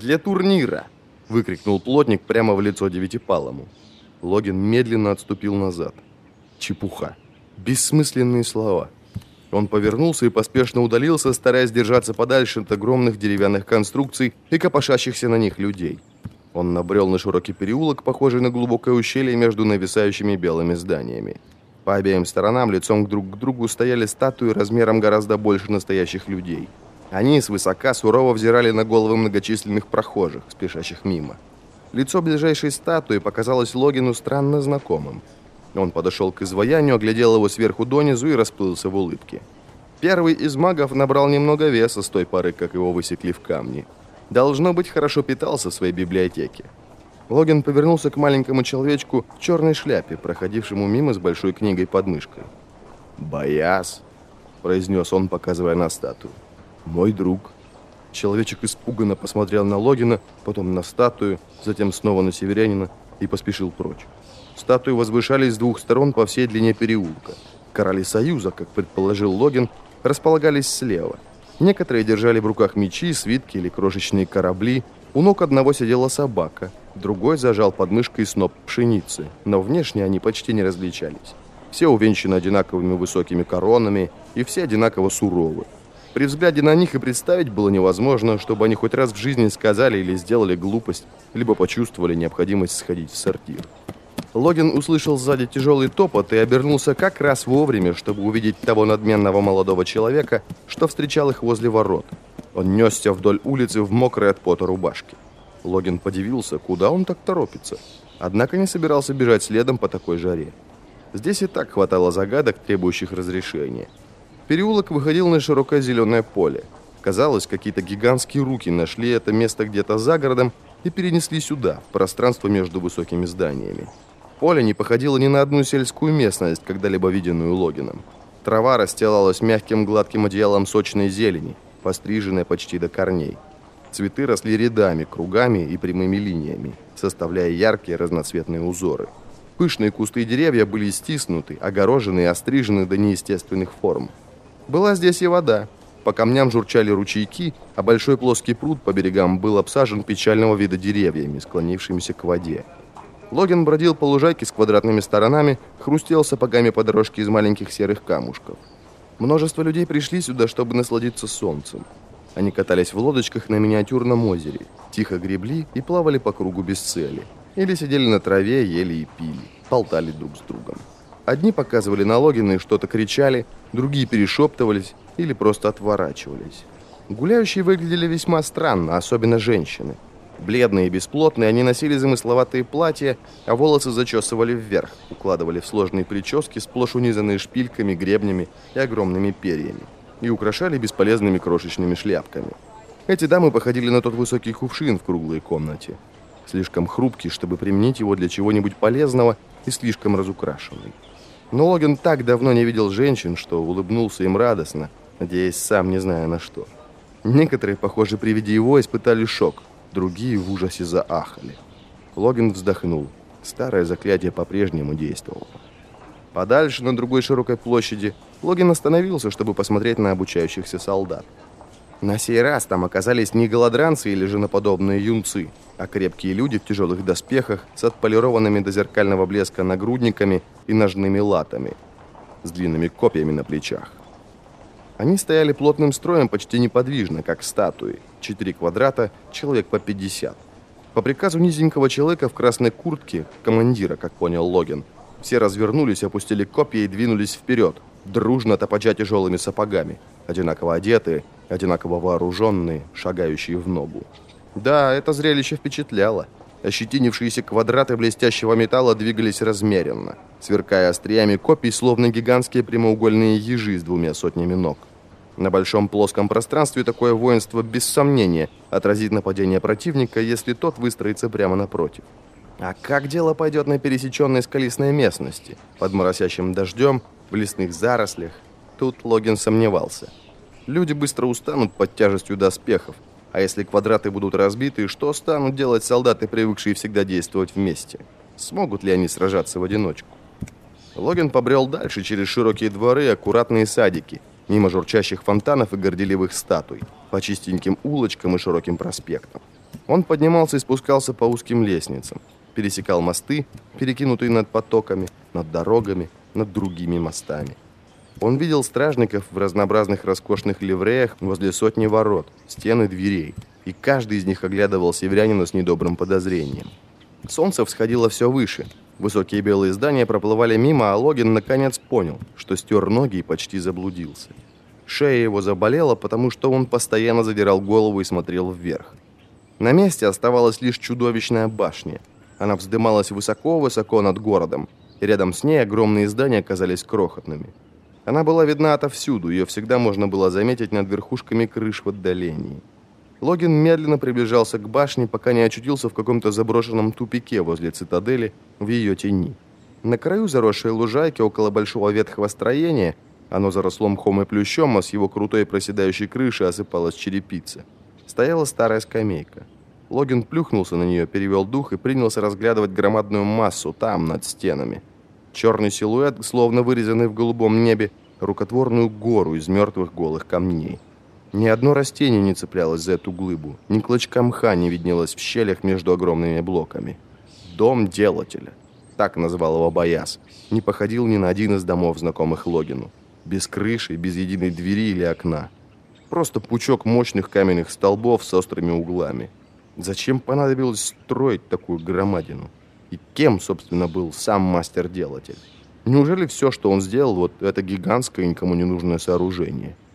«Для турнира!» – выкрикнул плотник прямо в лицо девятипалому. Логин медленно отступил назад. Чепуха. Бессмысленные слова. Он повернулся и поспешно удалился, стараясь держаться подальше от огромных деревянных конструкций и копошащихся на них людей. Он набрел на широкий переулок, похожий на глубокое ущелье между нависающими белыми зданиями. По обеим сторонам лицом друг к другу стояли статуи размером гораздо больше настоящих людей. Они свысока сурово взирали на головы многочисленных прохожих, спешащих мимо. Лицо ближайшей статуи показалось Логину странно знакомым. Он подошел к изваянию, оглядел его сверху донизу и расплылся в улыбке. Первый из магов набрал немного веса с той поры, как его высекли в камни. Должно быть, хорошо питался в своей библиотеке. Логин повернулся к маленькому человечку в черной шляпе, проходившему мимо с большой книгой под мышкой. «Бояс», — произнес он, показывая на статую. «Мой друг». Человечек испуганно посмотрел на Логина, потом на статую, затем снова на северянина и поспешил прочь. Статуи возвышались с двух сторон по всей длине переулка. Короли Союза, как предположил Логин, располагались слева. Некоторые держали в руках мечи, свитки или крошечные корабли. У ног одного сидела собака, другой зажал под мышкой сноп пшеницы, но внешне они почти не различались. Все увенчаны одинаковыми высокими коронами, и все одинаково суровы. При взгляде на них и представить было невозможно, чтобы они хоть раз в жизни сказали или сделали глупость, либо почувствовали необходимость сходить в сортир. Логин услышал сзади тяжелый топот и обернулся как раз вовремя, чтобы увидеть того надменного молодого человека, что встречал их возле ворот. Он несся вдоль улицы в мокрой от пота рубашке. Логин подивился, куда он так торопится. Однако не собирался бежать следом по такой жаре. Здесь и так хватало загадок, требующих разрешения. Переулок выходил на широкое зеленое поле. Казалось, какие-то гигантские руки нашли это место где-то за городом и перенесли сюда, в пространство между высокими зданиями. Поле не походило ни на одну сельскую местность, когда-либо виденную Логином. Трава расстилалась мягким гладким одеялом сочной зелени, постриженная почти до корней. Цветы росли рядами, кругами и прямыми линиями, составляя яркие разноцветные узоры. Пышные кусты и деревья были стиснуты, огорожены и острижены до неестественных форм. Была здесь и вода. По камням журчали ручейки, а большой плоский пруд по берегам был обсажен печального вида деревьями, склонившимися к воде. Логин бродил по лужайке с квадратными сторонами, хрустел сапогами по дорожке из маленьких серых камушков. Множество людей пришли сюда, чтобы насладиться солнцем. Они катались в лодочках на миниатюрном озере, тихо гребли и плавали по кругу без цели. Или сидели на траве, ели и пили, болтали друг с другом. Одни показывали на Логина и что-то кричали, другие перешептывались или просто отворачивались. Гуляющие выглядели весьма странно, особенно женщины – Бледные и бесплотные, они носили замысловатые платья, а волосы зачесывали вверх, укладывали в сложные прически, сплошь унизанные шпильками, гребнями и огромными перьями, и украшали бесполезными крошечными шляпками. Эти дамы походили на тот высокий кувшин в круглой комнате. Слишком хрупкий, чтобы применить его для чего-нибудь полезного, и слишком разукрашенный. Но Логин так давно не видел женщин, что улыбнулся им радостно, надеясь сам не зная на что. Некоторые, похоже, при виде его испытали шок – Другие в ужасе заахали. Логин вздохнул. Старое заклятие по-прежнему действовало. Подальше, на другой широкой площади, Логин остановился, чтобы посмотреть на обучающихся солдат. На сей раз там оказались не голодранцы или женоподобные юнцы, а крепкие люди в тяжелых доспехах с отполированными до зеркального блеска нагрудниками и ножными латами, с длинными копьями на плечах. Они стояли плотным строем почти неподвижно, как статуи. Четыре квадрата, человек по 50. По приказу низенького человека в красной куртке, командира, как понял Логин, все развернулись, опустили копья и двинулись вперед, дружно топача тяжелыми сапогами, одинаково одетые, одинаково вооруженные, шагающие в ногу. Да, это зрелище впечатляло. Ощетинившиеся квадраты блестящего металла двигались размеренно, сверкая остриями копий, словно гигантские прямоугольные ежи с двумя сотнями ног. На большом плоском пространстве такое воинство без сомнения отразит нападение противника, если тот выстроится прямо напротив. А как дело пойдет на пересеченной скалистной местности, под моросящим дождем, в лесных зарослях? Тут Логин сомневался. Люди быстро устанут под тяжестью доспехов, а если квадраты будут разбиты, что станут делать солдаты, привыкшие всегда действовать вместе? Смогут ли они сражаться в одиночку? Логин побрел дальше через широкие дворы и аккуратные садики, мимо журчащих фонтанов и горделивых статуй, по чистеньким улочкам и широким проспектам. Он поднимался и спускался по узким лестницам, пересекал мосты, перекинутые над потоками, над дорогами, над другими мостами. Он видел стражников в разнообразных роскошных ливреях возле сотни ворот, стен и дверей, и каждый из них оглядывал северянина с недобрым подозрением. Солнце всходило все выше. Высокие белые здания проплывали мимо, а Логин наконец понял, что стер ноги и почти заблудился. Шея его заболела, потому что он постоянно задирал голову и смотрел вверх. На месте оставалась лишь чудовищная башня. Она вздымалась высоко-высоко над городом, и рядом с ней огромные здания казались крохотными. Она была видна отовсюду, ее всегда можно было заметить над верхушками крыш в отдалении. Логин медленно приближался к башне, пока не очутился в каком-то заброшенном тупике возле цитадели в ее тени. На краю заросшей лужайки около большого ветхого строения, оно заросло мхом и плющом, а с его крутой проседающей крыши осыпалась черепица, стояла старая скамейка. Логин плюхнулся на нее, перевел дух и принялся разглядывать громадную массу там, над стенами. Черный силуэт, словно вырезанный в голубом небе, рукотворную гору из мертвых голых камней. Ни одно растение не цеплялось за эту глыбу, ни клочка мха не виднелось в щелях между огромными блоками. «Дом делателя», так назвал его Бояс, не походил ни на один из домов, знакомых Логину. Без крыши, без единой двери или окна. Просто пучок мощных каменных столбов с острыми углами. Зачем понадобилось строить такую громадину? И кем, собственно, был сам мастер-делатель? Неужели все, что он сделал, вот это гигантское никому не нужное сооружение –